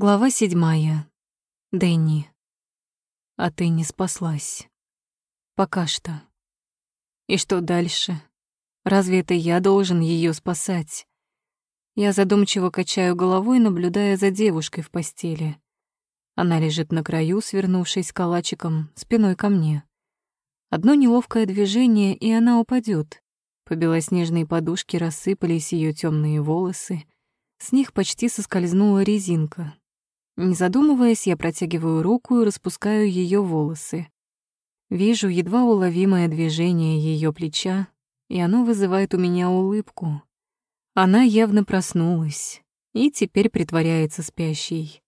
Глава седьмая. Дэнни. А ты не спаслась. Пока что. И что дальше? Разве это я должен ее спасать? Я задумчиво качаю головой, наблюдая за девушкой в постели. Она лежит на краю, свернувшись калачиком, спиной ко мне. Одно неловкое движение, и она упадет. По белоснежной подушке рассыпались ее темные волосы. С них почти соскользнула резинка, не задумываясь, я протягиваю руку и распускаю ее волосы. Вижу едва уловимое движение ее плеча, и оно вызывает у меня улыбку. Она явно проснулась и теперь притворяется спящей.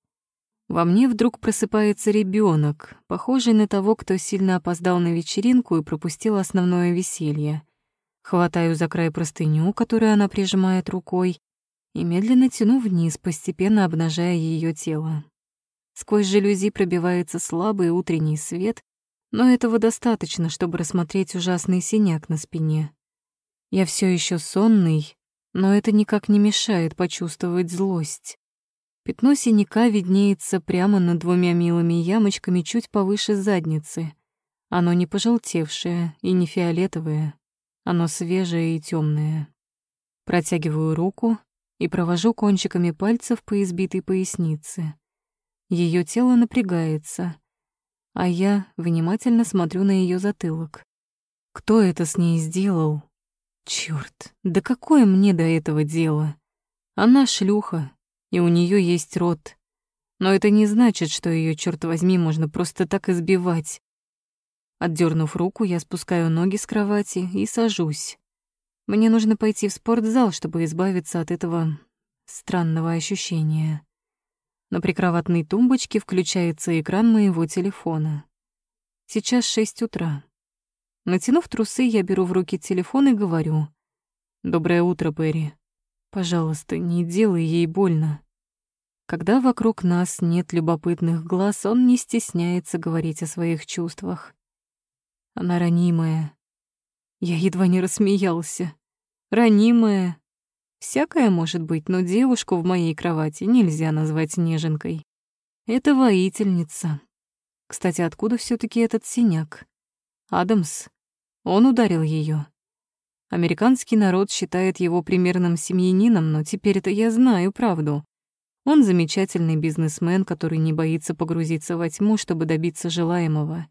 Во мне вдруг просыпается ребенок, похожий на того, кто сильно опоздал на вечеринку и пропустил основное веселье. Хватаю за край простыню, которую она прижимает рукой, и медленно тяну вниз, постепенно обнажая ее тело. Сквозь жалюзи пробивается слабый утренний свет, но этого достаточно, чтобы рассмотреть ужасный синяк на спине. Я все еще сонный, но это никак не мешает почувствовать злость. Пятно синяка виднеется прямо над двумя милыми ямочками чуть повыше задницы. Оно не пожелтевшее и не фиолетовое, оно свежее и темное. Протягиваю руку и провожу кончиками пальцев по избитой пояснице. Ее тело напрягается, а я внимательно смотрю на ее затылок. Кто это с ней сделал? Черт, да какое мне до этого дело? Она шлюха, и у нее есть рот. Но это не значит, что ее, черт возьми, можно просто так избивать. Отдернув руку, я спускаю ноги с кровати и сажусь. Мне нужно пойти в спортзал, чтобы избавиться от этого странного ощущения. На прикроватной тумбочке включается экран моего телефона. Сейчас шесть утра. Натянув трусы, я беру в руки телефон и говорю. «Доброе утро, Перри. Пожалуйста, не делай ей больно». Когда вокруг нас нет любопытных глаз, он не стесняется говорить о своих чувствах. Она ранимая. Я едва не рассмеялся ранимая. Всякое может быть, но девушку в моей кровати нельзя назвать неженкой. Это воительница. Кстати, откуда все таки этот синяк? Адамс. Он ударил ее. Американский народ считает его примерным семьянином, но теперь это я знаю правду. Он замечательный бизнесмен, который не боится погрузиться во тьму, чтобы добиться желаемого.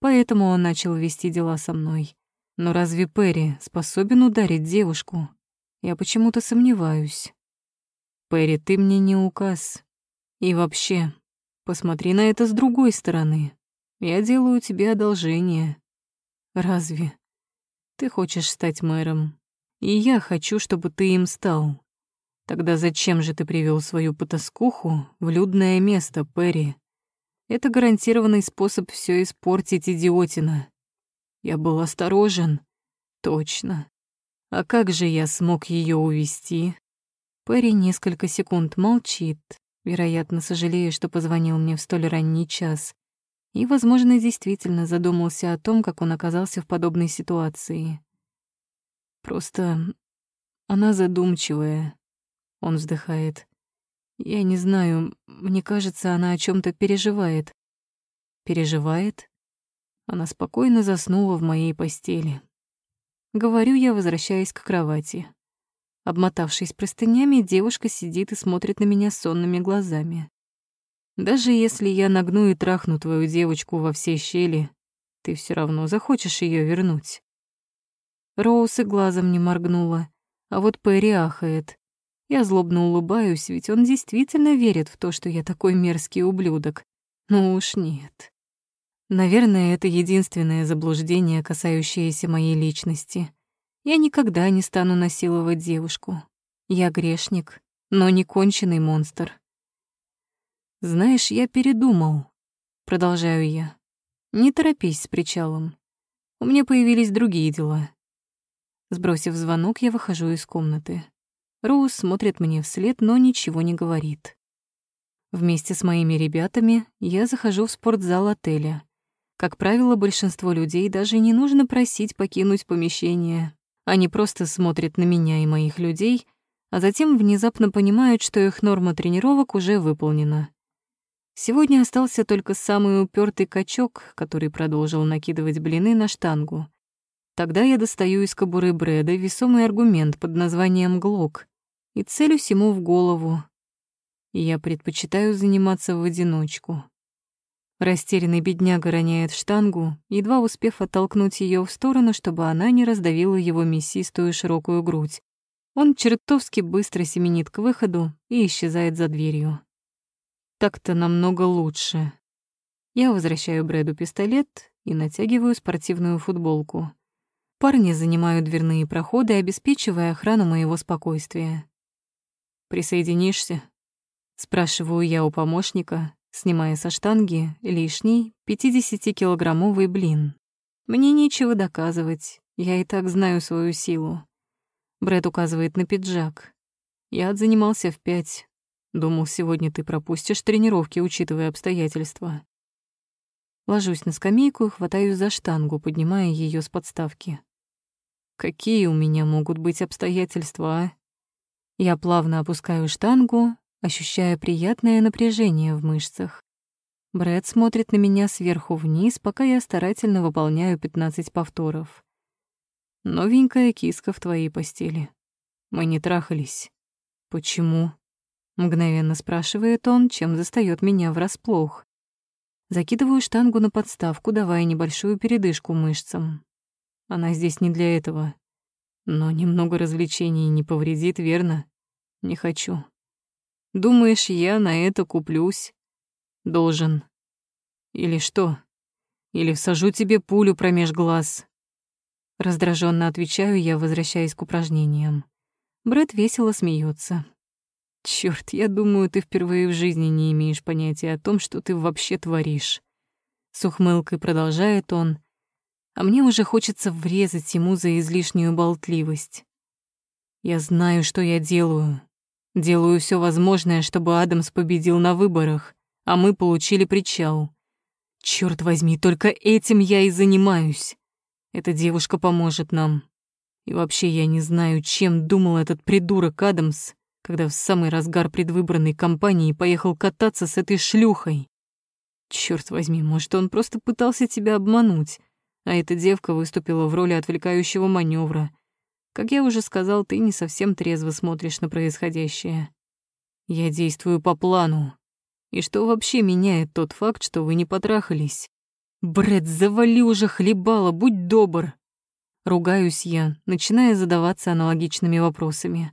Поэтому он начал вести дела со мной. Но разве Перри способен ударить девушку? Я почему-то сомневаюсь. Перри, ты мне не указ. И вообще, посмотри на это с другой стороны. Я делаю тебе одолжение. Разве? Ты хочешь стать мэром, и я хочу, чтобы ты им стал. Тогда зачем же ты привел свою потаскуху в людное место, Перри? Это гарантированный способ все испортить, идиотина. Я был осторожен. Точно. А как же я смог ее увести? Перри несколько секунд молчит, вероятно, сожалея, что позвонил мне в столь ранний час. И, возможно, действительно задумался о том, как он оказался в подобной ситуации. Просто она задумчивая. Он вздыхает. Я не знаю, мне кажется, она о чем то переживает. Переживает? Она спокойно заснула в моей постели. Говорю я, возвращаясь к кровати. Обмотавшись простынями, девушка сидит и смотрит на меня сонными глазами. Даже если я нагну и трахну твою девочку во все щели, ты все равно захочешь ее вернуть. Роуз и глазом не моргнула, а вот Перри ахает. Я злобно улыбаюсь, ведь он действительно верит в то, что я такой мерзкий ублюдок. Ну уж нет. Наверное, это единственное заблуждение, касающееся моей личности. Я никогда не стану насиловать девушку. Я грешник, но не конченый монстр. Знаешь, я передумал. Продолжаю я. Не торопись с причалом. У меня появились другие дела. Сбросив звонок, я выхожу из комнаты. Роуз смотрит мне вслед, но ничего не говорит. Вместе с моими ребятами я захожу в спортзал отеля. Как правило, большинство людей даже не нужно просить покинуть помещение. Они просто смотрят на меня и моих людей, а затем внезапно понимают, что их норма тренировок уже выполнена. Сегодня остался только самый упертый качок, который продолжил накидывать блины на штангу. Тогда я достаю из кобуры Брэда весомый аргумент под названием «Глок» и целюсь ему в голову. Я предпочитаю заниматься в одиночку. Растерянный бедняга роняет штангу, едва успев оттолкнуть ее в сторону, чтобы она не раздавила его мясистую широкую грудь. Он чертовски быстро семенит к выходу и исчезает за дверью. Так-то намного лучше. Я возвращаю Брэду пистолет и натягиваю спортивную футболку. Парни занимают дверные проходы, обеспечивая охрану моего спокойствия. «Присоединишься?» — спрашиваю я у помощника, снимая со штанги лишний 50-килограммовый блин. Мне нечего доказывать, я и так знаю свою силу. Брэд указывает на пиджак. Я отзанимался в пять. Думал, сегодня ты пропустишь тренировки, учитывая обстоятельства. Ложусь на скамейку и хватаюсь за штангу, поднимая ее с подставки. Какие у меня могут быть обстоятельства, а? Я плавно опускаю штангу, ощущая приятное напряжение в мышцах. Брэд смотрит на меня сверху вниз, пока я старательно выполняю 15 повторов. Новенькая киска в твоей постели. Мы не трахались. Почему? Мгновенно спрашивает он, чем застаёт меня врасплох. Закидываю штангу на подставку, давая небольшую передышку мышцам. Она здесь не для этого. Но немного развлечений не повредит, верно? Не хочу. Думаешь, я на это куплюсь? Должен. Или что? Или всажу тебе пулю промеж глаз, Раздраженно отвечаю я, возвращаясь к упражнениям. Брэд весело смеется. Черт, я думаю, ты впервые в жизни не имеешь понятия о том, что ты вообще творишь. С ухмылкой продолжает он, а мне уже хочется врезать ему за излишнюю болтливость. Я знаю, что я делаю. Делаю все возможное, чтобы Адамс победил на выборах, а мы получили причал. Черт возьми, только этим я и занимаюсь. Эта девушка поможет нам. И вообще я не знаю, чем думал этот придурок Адамс, когда в самый разгар предвыборной кампании поехал кататься с этой шлюхой. Черт возьми, может, он просто пытался тебя обмануть, а эта девка выступила в роли отвлекающего маневра. Как я уже сказал, ты не совсем трезво смотришь на происходящее. Я действую по плану. И что вообще меняет тот факт, что вы не потрахались? Бред, завали уже хлебало, будь добр. Ругаюсь я, начиная задаваться аналогичными вопросами.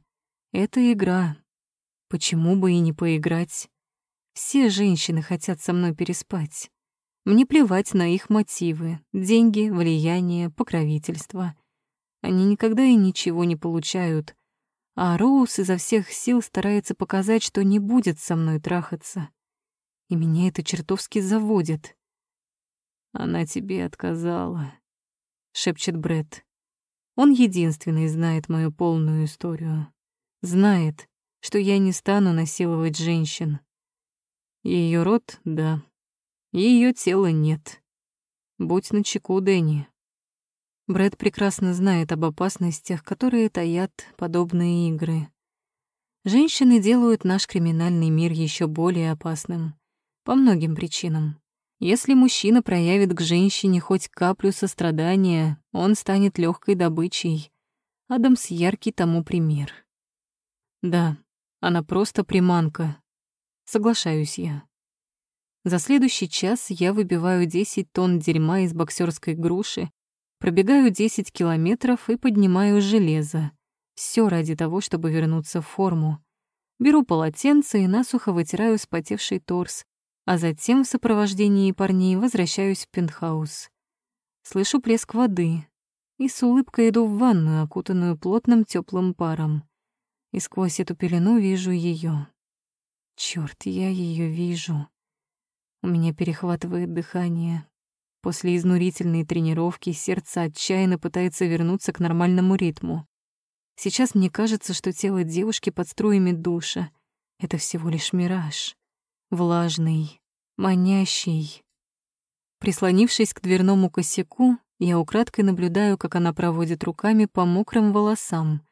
Это игра. Почему бы и не поиграть? Все женщины хотят со мной переспать. Мне плевать на их мотивы, деньги, влияние, покровительство. Они никогда и ничего не получают. А Роуз изо всех сил старается показать, что не будет со мной трахаться. И меня это чертовски заводит. Она тебе отказала, шепчет Бред. Он единственный знает мою полную историю. Знает, что я не стану насиловать женщин. Ее рот — да. Ее тело — нет. Будь начеку, Дэнни. Брэд прекрасно знает об опасностях, которые таят подобные игры. Женщины делают наш криминальный мир еще более опасным. По многим причинам. Если мужчина проявит к женщине хоть каплю сострадания, он станет легкой добычей. Адамс яркий тому пример. Да, она просто приманка. Соглашаюсь я. За следующий час я выбиваю 10 тонн дерьма из боксерской груши, пробегаю 10 километров и поднимаю железо. Все ради того, чтобы вернуться в форму. Беру полотенце и насухо вытираю спотевший торс, а затем в сопровождении парней возвращаюсь в пентхаус. Слышу плеск воды и с улыбкой иду в ванную, окутанную плотным теплым паром. И сквозь эту пелену вижу ее. Черт, я ее вижу. У меня перехватывает дыхание. После изнурительной тренировки сердце отчаянно пытается вернуться к нормальному ритму. Сейчас мне кажется, что тело девушки под струями душа — это всего лишь мираж влажный, манящий. Прислонившись к дверному косяку, я украдкой наблюдаю, как она проводит руками по мокрым волосам.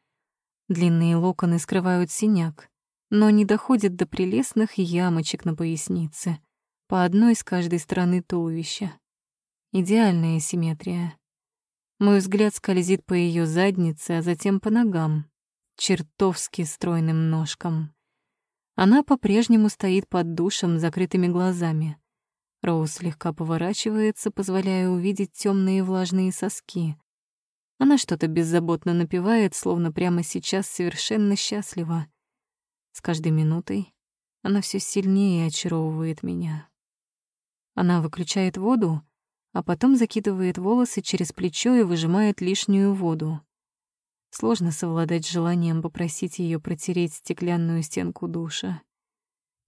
Длинные локоны скрывают синяк, но не доходят до прелестных ямочек на пояснице, по одной с каждой стороны туловища. Идеальная симметрия. Мой взгляд скользит по ее заднице, а затем по ногам, чертовски стройным ножкам. Она по-прежнему стоит под душем с закрытыми глазами. Роуз слегка поворачивается, позволяя увидеть темные влажные соски. Она что-то беззаботно напевает, словно прямо сейчас совершенно счастлива. С каждой минутой она все сильнее очаровывает меня. Она выключает воду, а потом закидывает волосы через плечо и выжимает лишнюю воду. Сложно совладать с желанием попросить ее протереть стеклянную стенку душа.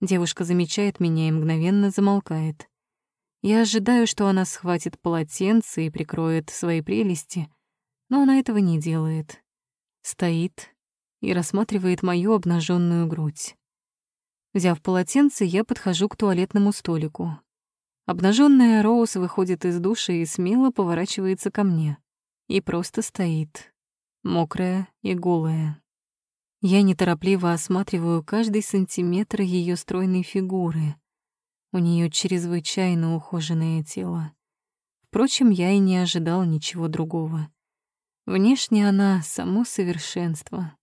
Девушка замечает меня и мгновенно замолкает. Я ожидаю, что она схватит полотенце и прикроет свои прелести, но она этого не делает. Стоит и рассматривает мою обнаженную грудь. Взяв полотенце, я подхожу к туалетному столику. Обнаженная Роуз выходит из душа и смело поворачивается ко мне. И просто стоит, мокрая и голая. Я неторопливо осматриваю каждый сантиметр ее стройной фигуры. У нее чрезвычайно ухоженное тело. Впрочем, я и не ожидал ничего другого. Внешне она — само совершенство,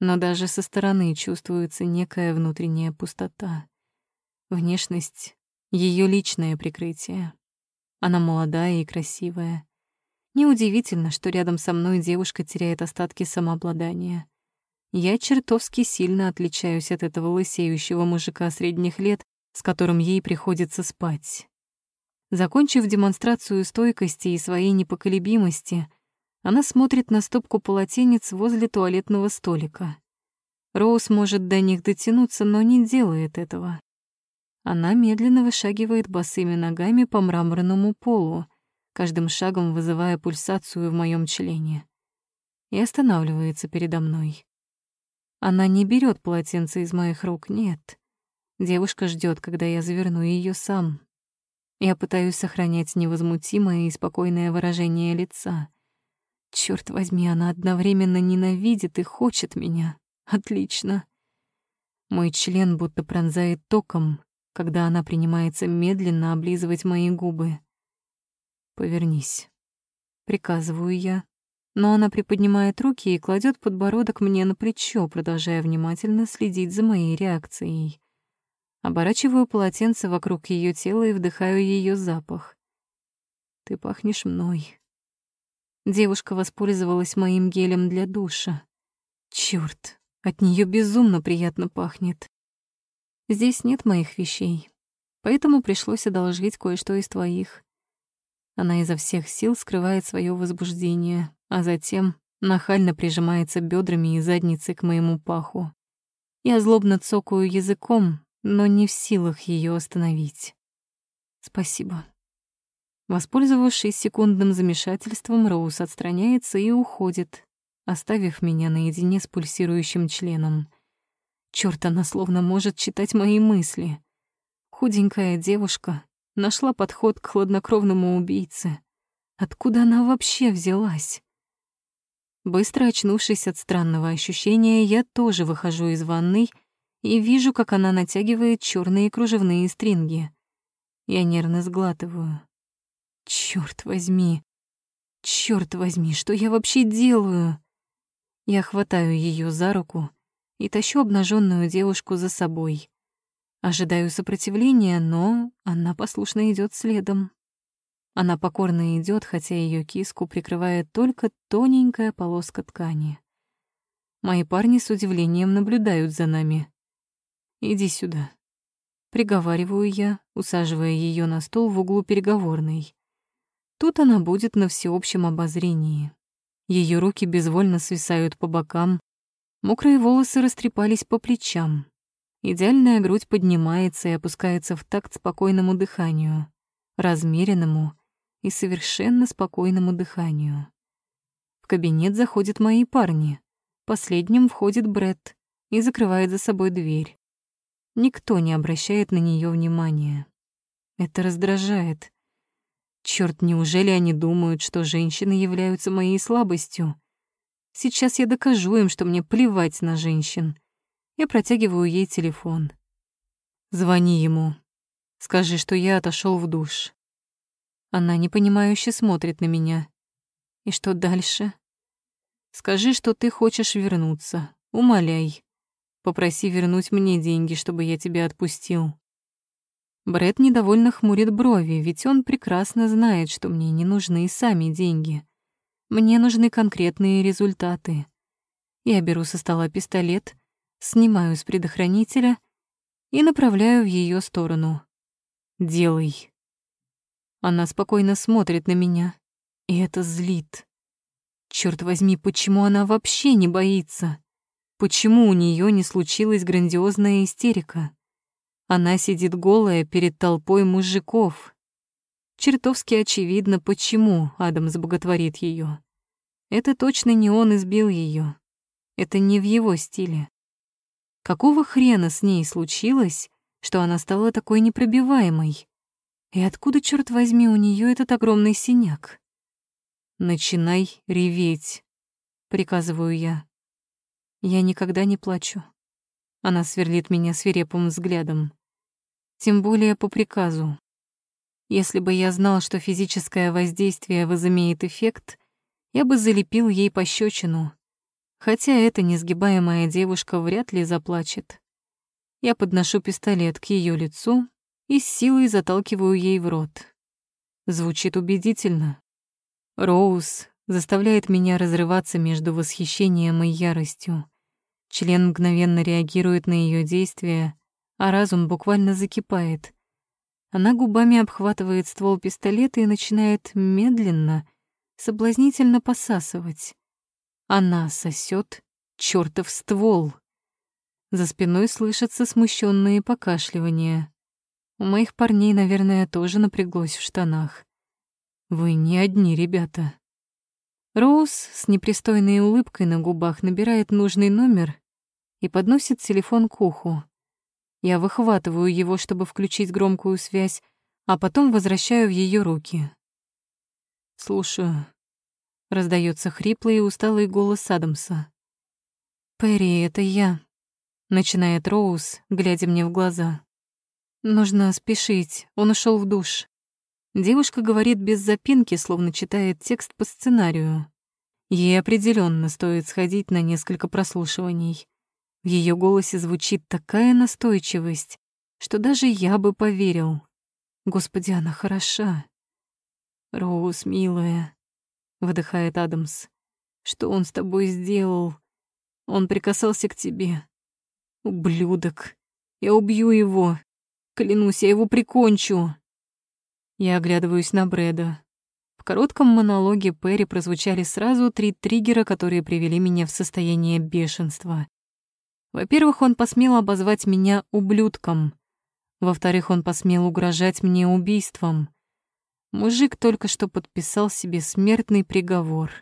но даже со стороны чувствуется некая внутренняя пустота. Внешность — ее личное прикрытие. Она молодая и красивая. Неудивительно, что рядом со мной девушка теряет остатки самообладания. Я чертовски сильно отличаюсь от этого лысеющего мужика средних лет, с которым ей приходится спать. Закончив демонстрацию стойкости и своей непоколебимости, она смотрит на стопку полотенец возле туалетного столика. Роуз может до них дотянуться, но не делает этого. Она медленно вышагивает босыми ногами по мраморному полу, каждым шагом вызывая пульсацию в моем члене. И останавливается передо мной. Она не берет полотенце из моих рук, нет. Девушка ждет, когда я заверну ее сам. Я пытаюсь сохранять невозмутимое и спокойное выражение лица. Черт возьми, она одновременно ненавидит и хочет меня. Отлично. Мой член будто пронзает током, когда она принимается медленно облизывать мои губы. «Повернись», — приказываю я, но она приподнимает руки и кладет подбородок мне на плечо, продолжая внимательно следить за моей реакцией. Оборачиваю полотенце вокруг ее тела и вдыхаю ее запах. Ты пахнешь мной. Девушка воспользовалась моим гелем для душа. Чёрт, от нее безумно приятно пахнет. Здесь нет моих вещей, поэтому пришлось одолжить кое-что из твоих. Она изо всех сил скрывает свое возбуждение, а затем нахально прижимается бедрами и задницей к моему паху. Я злобно цокаю языком, но не в силах ее остановить. Спасибо. Воспользовавшись секундным замешательством, Роуз отстраняется и уходит, оставив меня наедине с пульсирующим членом. Чёрт, она словно может читать мои мысли. Худенькая девушка нашла подход к хладнокровному убийце. Откуда она вообще взялась? Быстро очнувшись от странного ощущения, я тоже выхожу из ванной и вижу, как она натягивает черные кружевные стринги. Я нервно сглатываю. Черт возьми! Черт возьми, что я вообще делаю? Я хватаю ее за руку и тащу обнаженную девушку за собой. Ожидаю сопротивления, но она послушно идет следом. Она покорно идет, хотя ее киску прикрывает только тоненькая полоска ткани. Мои парни с удивлением наблюдают за нами. Иди сюда. Приговариваю я, усаживая ее на стол в углу переговорной. Тут она будет на всеобщем обозрении. Ее руки безвольно свисают по бокам, мокрые волосы растрепались по плечам. Идеальная грудь поднимается и опускается в такт спокойному дыханию, размеренному и совершенно спокойному дыханию. В кабинет заходят мои парни. Последним входит Бред и закрывает за собой дверь. Никто не обращает на нее внимания. Это раздражает. Черт, неужели они думают, что женщины являются моей слабостью? Сейчас я докажу им, что мне плевать на женщин. Я протягиваю ей телефон. Звони ему. Скажи, что я отошел в душ. Она непонимающе смотрит на меня. И что дальше? Скажи, что ты хочешь вернуться. Умоляй. Попроси вернуть мне деньги, чтобы я тебя отпустил. Брэд недовольно хмурит брови, ведь он прекрасно знает, что мне не нужны сами деньги. Мне нужны конкретные результаты. Я беру со стола пистолет, снимаю с предохранителя и направляю в ее сторону. «Делай». Она спокойно смотрит на меня, и это злит. Черт возьми, почему она вообще не боится? Почему у нее не случилась грандиозная истерика? Она сидит голая перед толпой мужиков. Чертовски очевидно, почему Адамс боготворит ее. Это точно не он избил ее. Это не в его стиле. Какого хрена с ней случилось, что она стала такой непробиваемой? И откуда, черт возьми, у нее этот огромный синяк? «Начинай реветь», — приказываю я. Я никогда не плачу. Она сверлит меня свирепым взглядом тем более по приказу. Если бы я знал, что физическое воздействие возымеет эффект, я бы залепил ей пощечину, хотя эта несгибаемая девушка вряд ли заплачет. Я подношу пистолет к ее лицу и с силой заталкиваю ей в рот. Звучит убедительно. Роуз заставляет меня разрываться между восхищением и яростью. Член мгновенно реагирует на ее действия, а разум буквально закипает. Она губами обхватывает ствол пистолета и начинает медленно, соблазнительно посасывать. Она сосет чертов ствол. За спиной слышатся смущенные покашливания. У моих парней, наверное, тоже напряглось в штанах. Вы не одни, ребята. Роуз с непристойной улыбкой на губах набирает нужный номер и подносит телефон к уху. Я выхватываю его, чтобы включить громкую связь, а потом возвращаю в ее руки. «Слушаю», — раздается хриплый и усталый голос Адамса. «Перри, это я», — начинает Роуз, глядя мне в глаза. «Нужно спешить, он ушел в душ». Девушка говорит без запинки, словно читает текст по сценарию. Ей определенно стоит сходить на несколько прослушиваний. В ее голосе звучит такая настойчивость, что даже я бы поверил. Господи, она хороша. Роуз, милая, выдыхает Адамс. Что он с тобой сделал? Он прикасался к тебе. Ублюдок. Я убью его. Клянусь, я его прикончу. Я оглядываюсь на Брэда. В коротком монологе Перри прозвучали сразу три триггера, которые привели меня в состояние бешенства. Во-первых, он посмел обозвать меня ублюдком. Во-вторых, он посмел угрожать мне убийством. Мужик только что подписал себе смертный приговор.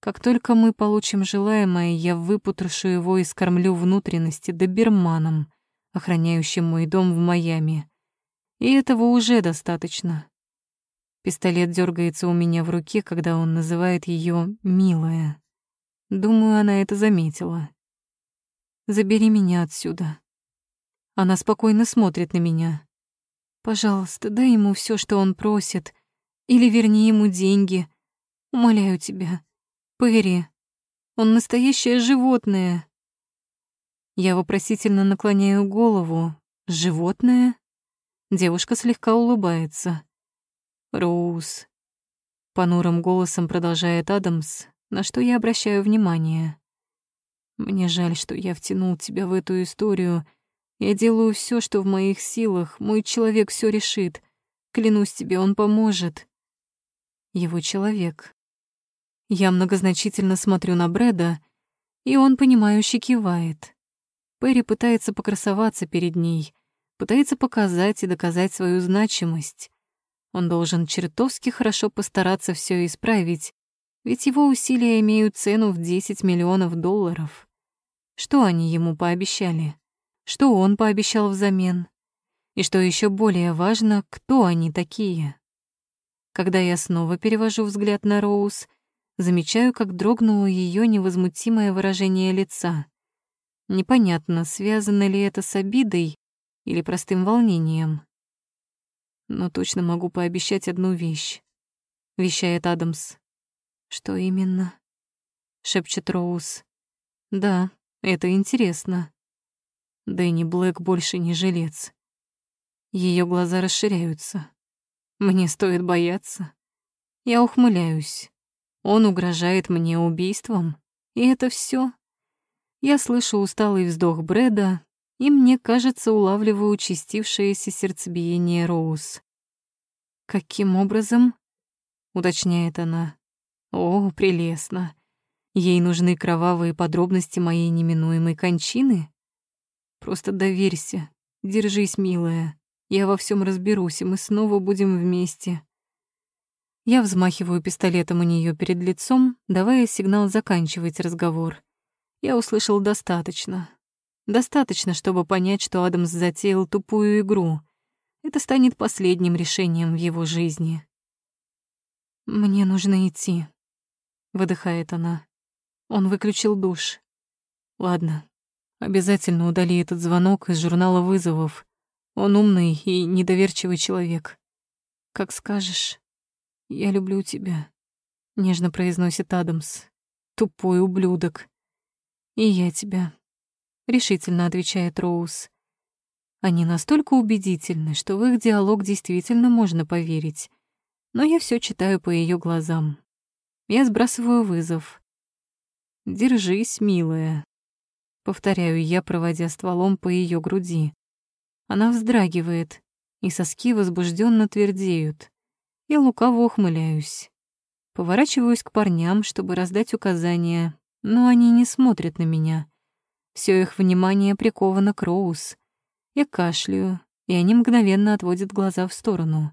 Как только мы получим желаемое, я выпотрошу его и скормлю внутренности доберманом, охраняющим мой дом в Майами. И этого уже достаточно. Пистолет дергается у меня в руке, когда он называет ее «милая». Думаю, она это заметила. Забери меня отсюда. Она спокойно смотрит на меня. Пожалуйста, дай ему все, что он просит. Или верни ему деньги. Умоляю тебя. Перри, он настоящее животное. Я вопросительно наклоняю голову. Животное? Девушка слегка улыбается. Роуз. Понурым голосом продолжает Адамс, на что я обращаю внимание. Мне жаль, что я втянул тебя в эту историю. Я делаю все, что в моих силах. Мой человек все решит. Клянусь тебе, он поможет. Его человек. Я многозначительно смотрю на Брэда, и он, понимающе кивает. Перри пытается покрасоваться перед ней, пытается показать и доказать свою значимость. Он должен чертовски хорошо постараться все исправить, ведь его усилия имеют цену в 10 миллионов долларов. Что они ему пообещали? Что он пообещал взамен? И что еще более важно, кто они такие? Когда я снова перевожу взгляд на Роуз, Замечаю, как дрогнуло ее невозмутимое выражение лица. Непонятно, связано ли это с обидой или простым волнением. Но точно могу пообещать одну вещь, вещает Адамс. Что именно? шепчет Роуз. Да, это интересно. Дэнни Блэк больше не жилец. Ее глаза расширяются. Мне стоит бояться. Я ухмыляюсь. Он угрожает мне убийством, и это все. Я слышу усталый вздох Брэда, и мне кажется, улавливаю участившееся сердцебиение Роуз. «Каким образом?» — уточняет она. «О, прелестно. Ей нужны кровавые подробности моей неминуемой кончины? Просто доверься, держись, милая. Я во всем разберусь, и мы снова будем вместе». Я взмахиваю пистолетом у нее перед лицом, давая сигнал заканчивать разговор. Я услышал достаточно. Достаточно, чтобы понять, что Адамс затеял тупую игру. Это станет последним решением в его жизни. «Мне нужно идти», — выдыхает она. Он выключил душ. «Ладно, обязательно удали этот звонок из журнала вызовов. Он умный и недоверчивый человек. Как скажешь. Я люблю тебя», — нежно произносит Адамс. «Тупой ублюдок». «И я тебя», — решительно отвечает Роуз. Они настолько убедительны, что в их диалог действительно можно поверить. Но я все читаю по ее глазам. Я сбрасываю вызов. «Держись, милая», — повторяю я, проводя стволом по ее груди. Она вздрагивает, и соски возбужденно твердеют. Я лукаво ухмыляюсь. Поворачиваюсь к парням, чтобы раздать указания, но они не смотрят на меня. Все их внимание приковано к Роуз. Я кашляю, и они мгновенно отводят глаза в сторону.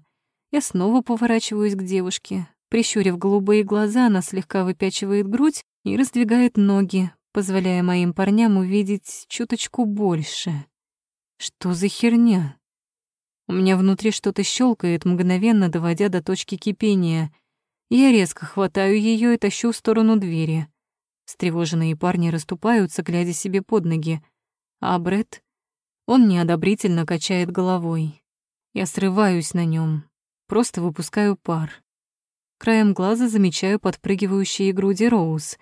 Я снова поворачиваюсь к девушке. Прищурив голубые глаза, она слегка выпячивает грудь и раздвигает ноги, позволяя моим парням увидеть чуточку больше. Что за херня? У меня внутри что-то щелкает, мгновенно доводя до точки кипения. Я резко хватаю ее и тащу в сторону двери. Встревоженные парни расступаются, глядя себе под ноги. А Бред, он неодобрительно качает головой. Я срываюсь на нем, просто выпускаю пар. Краем глаза замечаю подпрыгивающие груди Роуз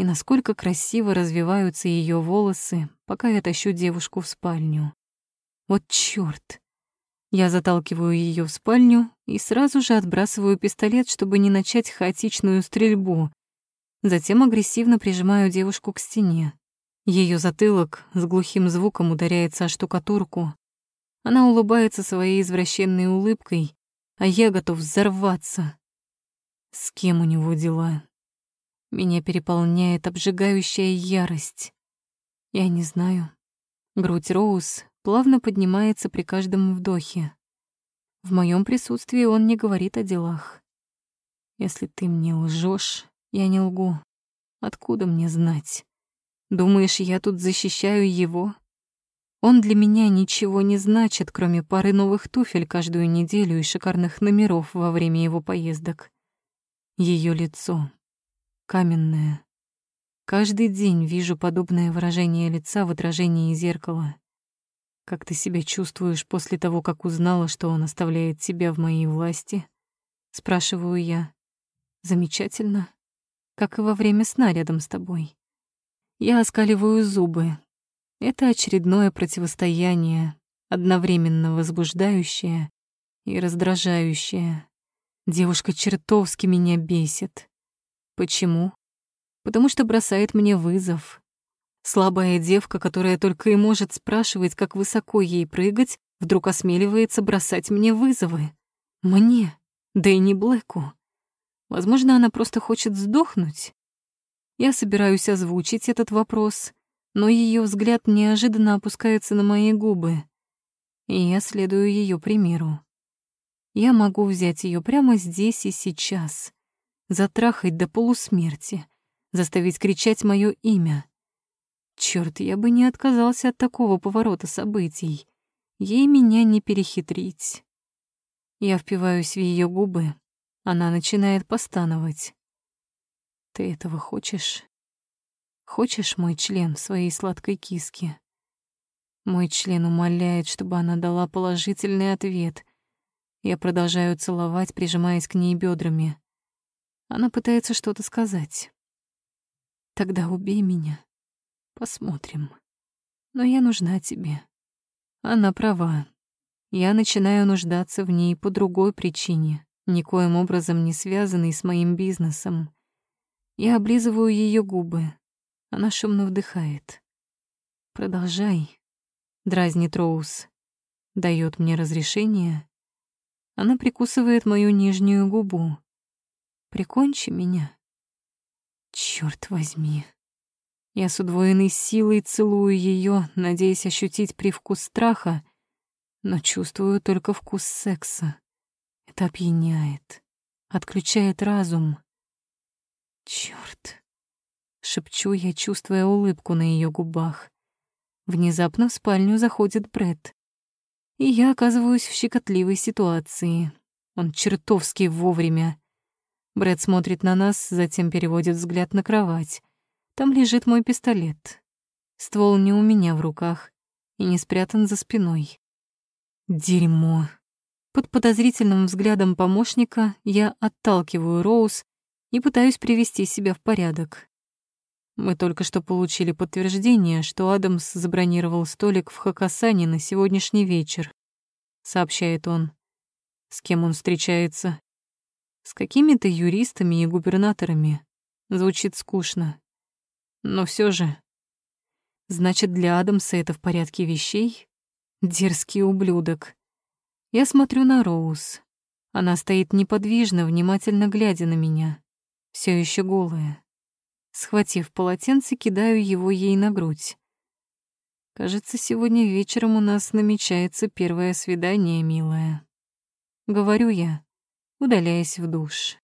и насколько красиво развиваются ее волосы, пока я тащу девушку в спальню. Вот чёрт! Я заталкиваю ее в спальню и сразу же отбрасываю пистолет, чтобы не начать хаотичную стрельбу. Затем агрессивно прижимаю девушку к стене. Ее затылок с глухим звуком ударяется о штукатурку. Она улыбается своей извращенной улыбкой, а я готов взорваться. С кем у него дела? Меня переполняет обжигающая ярость. Я не знаю. Грудь Роуз плавно поднимается при каждом вдохе. В моем присутствии он не говорит о делах. Если ты мне лжешь, я не лгу. Откуда мне знать? Думаешь, я тут защищаю его? Он для меня ничего не значит, кроме пары новых туфель каждую неделю и шикарных номеров во время его поездок. Ее лицо каменное. Каждый день вижу подобное выражение лица в отражении зеркала. Как ты себя чувствуешь после того, как узнала, что он оставляет тебя в моей власти? Спрашиваю я. Замечательно как и во время сна рядом с тобой. Я оскаливаю зубы. Это очередное противостояние, одновременно возбуждающее и раздражающее. Девушка чертовски меня бесит. Почему? Потому что бросает мне вызов. Слабая девка, которая только и может спрашивать, как высоко ей прыгать, вдруг осмеливается бросать мне вызовы. Мне, Дэнни Блэку. Возможно, она просто хочет сдохнуть. Я собираюсь озвучить этот вопрос, но ее взгляд неожиданно опускается на мои губы, и я следую ее примеру. Я могу взять ее прямо здесь и сейчас, затрахать до полусмерти, заставить кричать мое имя. Черт, я бы не отказался от такого поворота событий. Ей меня не перехитрить. Я впиваюсь в ее губы, она начинает постановать. Ты этого хочешь? Хочешь мой член в своей сладкой киске? Мой член умоляет, чтобы она дала положительный ответ. Я продолжаю целовать, прижимаясь к ней бедрами. Она пытается что-то сказать. Тогда убей меня. Посмотрим. Но я нужна тебе. Она права. Я начинаю нуждаться в ней по другой причине, никоим образом не связанной с моим бизнесом. Я облизываю ее губы. Она шумно вдыхает. «Продолжай», — дразнит Роуз. Дает мне разрешение. Она прикусывает мою нижнюю губу. «Прикончи меня». Черт возьми. Я с удвоенной силой целую ее, надеясь ощутить привкус страха, но чувствую только вкус секса. Это опьяняет, отключает разум. Чёрт. Шепчу я, чувствуя улыбку на ее губах. Внезапно в спальню заходит Брэд. И я оказываюсь в щекотливой ситуации. Он чертовски вовремя. Брэд смотрит на нас, затем переводит взгляд на кровать. Там лежит мой пистолет. Ствол не у меня в руках и не спрятан за спиной. Дерьмо. Под подозрительным взглядом помощника я отталкиваю Роуз и пытаюсь привести себя в порядок. Мы только что получили подтверждение, что Адамс забронировал столик в Хакасане на сегодняшний вечер, сообщает он. С кем он встречается? С какими-то юристами и губернаторами. Звучит скучно. Но все же. Значит, для Адамса это в порядке вещей? Дерзкий ублюдок. Я смотрю на Роуз. Она стоит неподвижно, внимательно глядя на меня. Все еще голая. Схватив полотенце, кидаю его ей на грудь. Кажется, сегодня вечером у нас намечается первое свидание, милая. Говорю я, удаляясь в душ.